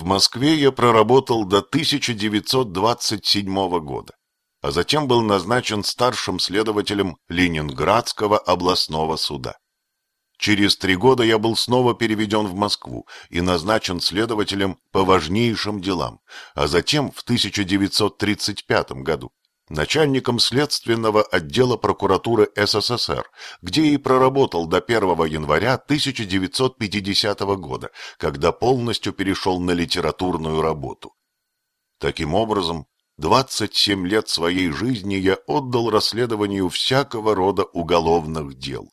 В Москве я проработал до 1927 года, а затем был назначен старшим следователем Ленинградского областного суда. Через три года я был снова переведен в Москву и назначен следователем по важнейшим делам, а затем в 1935 году начальником следственного отдела прокуратуры СССР, где и проработал до 1 января 1950 года, когда полностью перешел на литературную работу. Таким образом, 27 лет своей жизни я отдал расследованию всякого рода уголовных дел.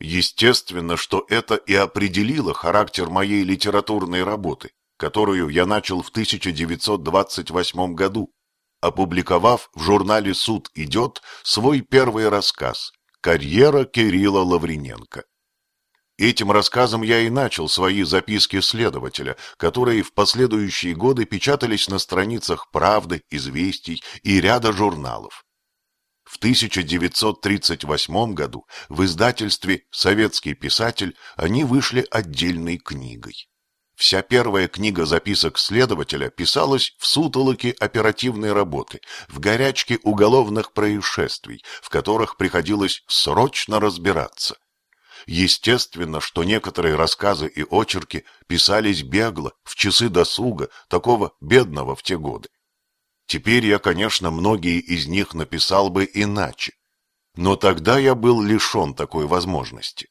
Естественно, что это и определило характер моей литературной работы, которую я начал в 1928 году, опубликовав в журнале «Суд идет» свой первый рассказ «Карьера Кирилла Лавриненко». Этим рассказом я и начал свои записки следователя, которые в последующие годы печатались на страницах «Правды», «Известий» и ряда журналов. В 1938 году в издательстве «Советский писатель» они вышли отдельной книгой. Вся первая книга записок следователя писалась в сутолоке оперативной работы, в горячке уголовных происшествий, в которых приходилось срочно разбираться. Естественно, что некоторые рассказы и очерки писались бегло, в часы досуга, такого бедного в те годы. Теперь я, конечно, многие из них написал бы иначе, но тогда я был лишен такой возможности.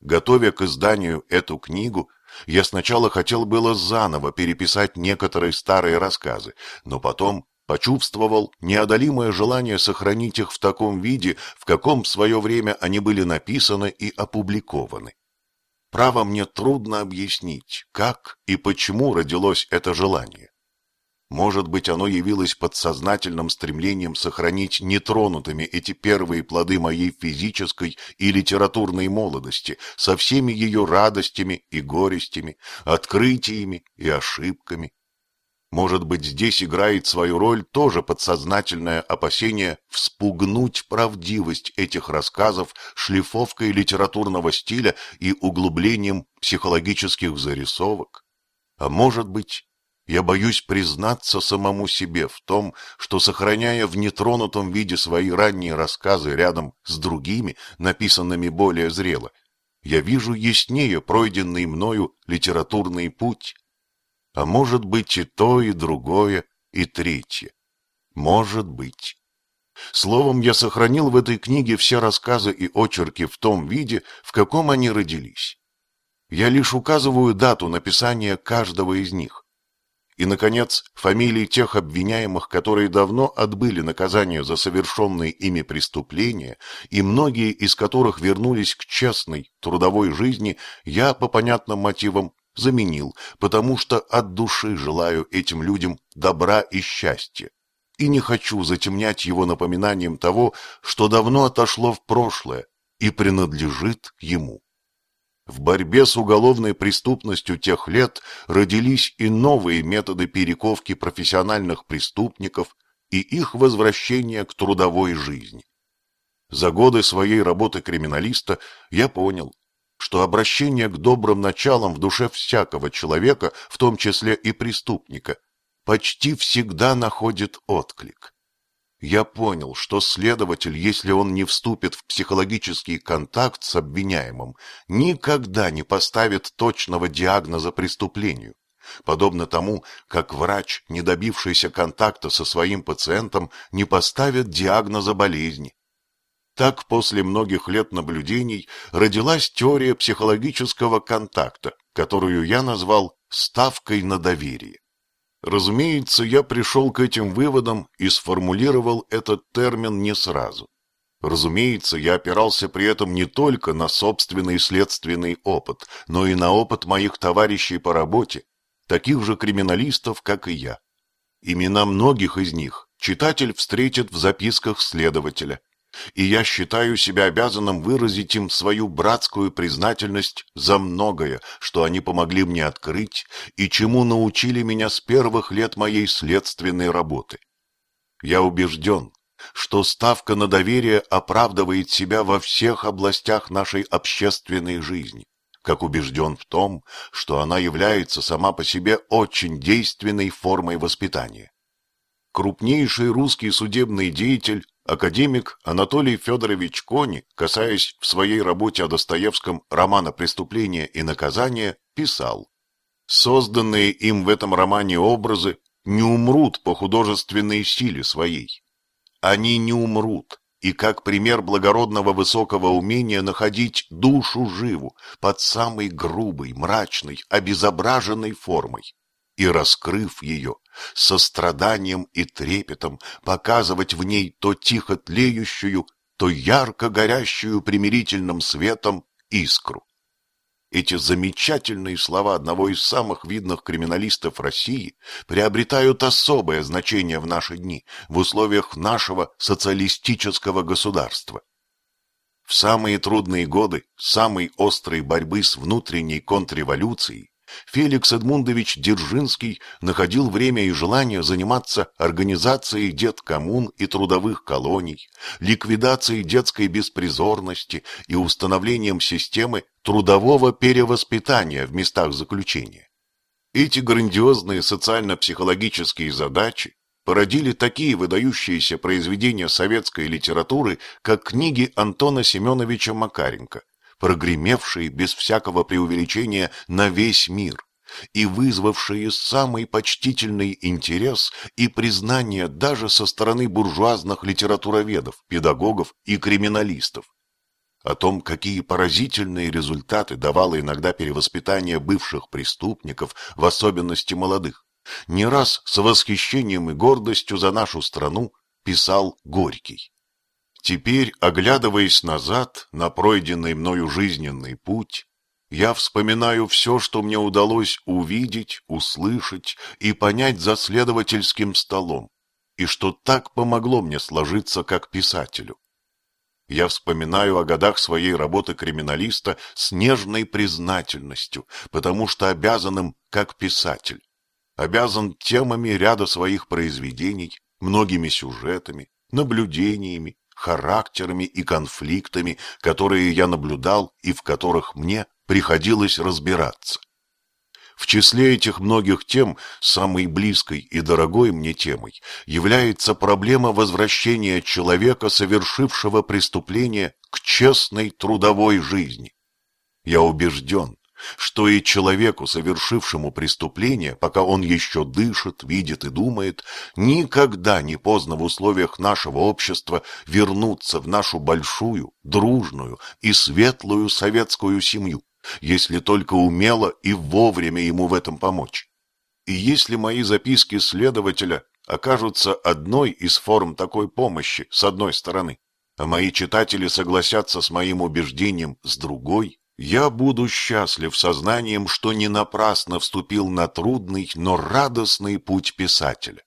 Готовя к изданию эту книгу, я сначала хотел было заново переписать некоторые старые рассказы, но потом почувствовал неодолимое желание сохранить их в таком виде, в каком в свое время они были написаны и опубликованы. Право мне трудно объяснить, как и почему родилось это желание. Может быть, оно явилось подсознательным стремлением сохранить нетронутыми эти первые плоды моей физической и литературной молодости со всеми ее радостями и горестями, открытиями и ошибками. Может быть, здесь играет свою роль тоже подсознательное опасение вспугнуть правдивость этих рассказов шлифовкой литературного стиля и углублением психологических зарисовок. А может быть, я боюсь признаться самому себе в том, что, сохраняя в нетронутом виде свои ранние рассказы рядом с другими, написанными более зрело, я вижу яснее пройденный мною литературный путь. А может быть и то, и другое, и третье. Может быть. Словом, я сохранил в этой книге все рассказы и очерки в том виде, в каком они родились. Я лишь указываю дату написания каждого из них и, наконец, фамилии тех обвиняемых, которые давно отбыли наказание за совершенные ими преступления, и многие из которых вернулись к честной, трудовой жизни, я, по понятным мотивам, заменил, потому что от души желаю этим людям добра и счастья. И не хочу затемнять его напоминанием того, что давно отошло в прошлое и принадлежит ему. В борьбе с уголовной преступностью тех лет родились и новые методы перековки профессиональных преступников и их возвращения к трудовой жизни. За годы своей работы криминалиста я понял, что обращение к добрым началам в душе всякого человека, в том числе и преступника, почти всегда находит отклик. Я понял, что следователь, если он не вступит в психологический контакт с обвиняемым, никогда не поставит точного диагноза преступлению. Подобно тому, как врач, не добившийся контакта со своим пациентом, не поставит диагноза болезни. Так после многих лет наблюдений родилась теория психологического контакта, которую я назвал «ставкой на доверие». Разумеется, я пришел к этим выводам и сформулировал этот термин не сразу. Разумеется, я опирался при этом не только на собственный следственный опыт, но и на опыт моих товарищей по работе, таких же криминалистов, как и я. Имена многих из них читатель встретит в записках следователя, и я считаю себя обязанным выразить им свою братскую признательность за многое, что они помогли мне открыть и чему научили меня с первых лет моей следственной работы. Я убежден, что ставка на доверие оправдывает себя во всех областях нашей общественной жизни, как убежден в том, что она является сама по себе очень действенной формой воспитания. Крупнейший русский судебный деятель, академик Анатолий Федорович Кони, касаясь в своей работе о Достоевском романа «Преступление и наказание», писал «Созданные им в этом романе образы не умрут по художественной силе своей. Они не умрут, и как пример благородного высокого умения находить душу живу под самой грубой, мрачной, обезображенной формой и, раскрыв ее, состраданием и трепетом показывать в ней то тихо тлеющую, то ярко горящую примирительным светом искру. Эти замечательные слова одного из самых видных криминалистов России приобретают особое значение в наши дни, в условиях нашего социалистического государства. В самые трудные годы самой острой борьбы с внутренней контрреволюцией Феликс Эдмундович Дзержинский находил время и желание заниматься организацией деткоммун и трудовых колоний, ликвидацией детской беспризорности и установлением системы трудового перевоспитания в местах заключения. Эти грандиозные социально-психологические задачи породили такие выдающиеся произведения советской литературы, как книги Антона Семеновича Макаренко, прогремевшие без всякого преувеличения на весь мир и вызвавшие самый почтительный интерес и признание даже со стороны буржуазных литературоведов, педагогов и криминалистов. О том, какие поразительные результаты давало иногда перевоспитание бывших преступников, в особенности молодых, не раз с восхищением и гордостью за нашу страну писал Горький. Теперь, оглядываясь назад на пройденный мною жизненный путь, я вспоминаю все, что мне удалось увидеть, услышать и понять за следовательским столом, и что так помогло мне сложиться как писателю. Я вспоминаю о годах своей работы криминалиста с нежной признательностью, потому что обязан им как писатель. Обязан темами ряда своих произведений, многими сюжетами, наблюдениями, характерами и конфликтами, которые я наблюдал и в которых мне приходилось разбираться. В числе этих многих тем самой близкой и дорогой мне темой является проблема возвращения человека, совершившего преступление, к честной трудовой жизни. Я убежден, что и человеку, совершившему преступление, пока он еще дышит, видит и думает, никогда не поздно в условиях нашего общества вернуться в нашу большую, дружную и светлую советскую семью, если только умело и вовремя ему в этом помочь. И если мои записки следователя окажутся одной из форм такой помощи, с одной стороны, а мои читатели согласятся с моим убеждением с другой, я буду счастлив сознанием, что не напрасно вступил на трудный, но радостный путь писателя.